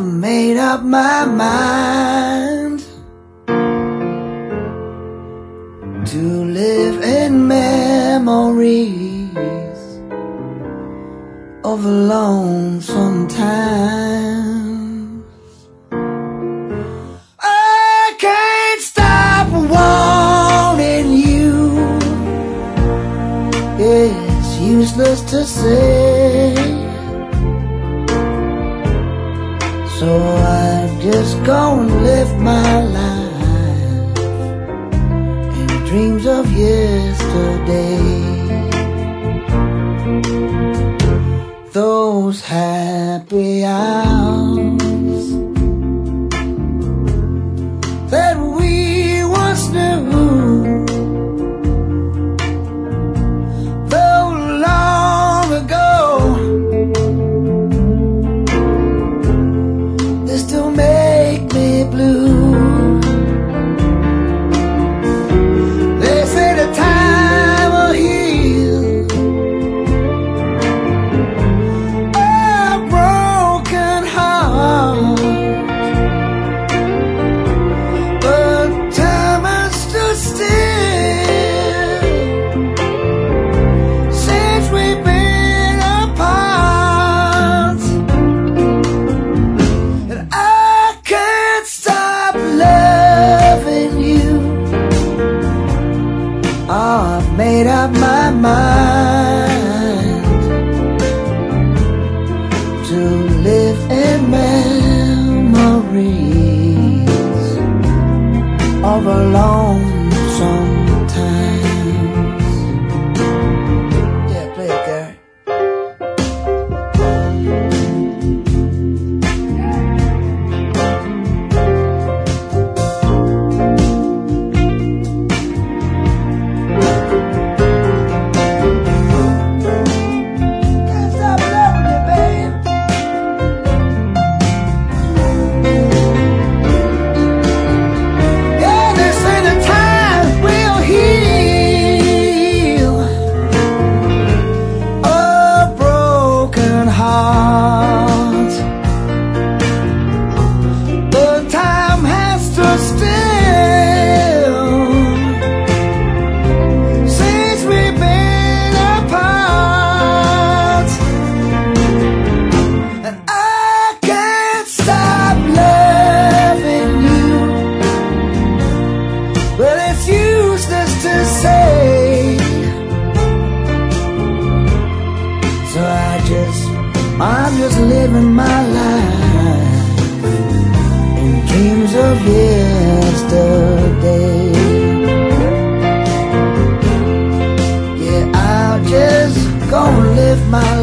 made up my mind to live in memories of a lonesome time. I can't stop wanting you. It's useless to say. So I just go and live my life in dreams of yesterday. Those happy hours made up my mind to live in memories of a lonesome So I just, I'm just living my life in dreams of yesterday. Yeah, I'll just go and live my life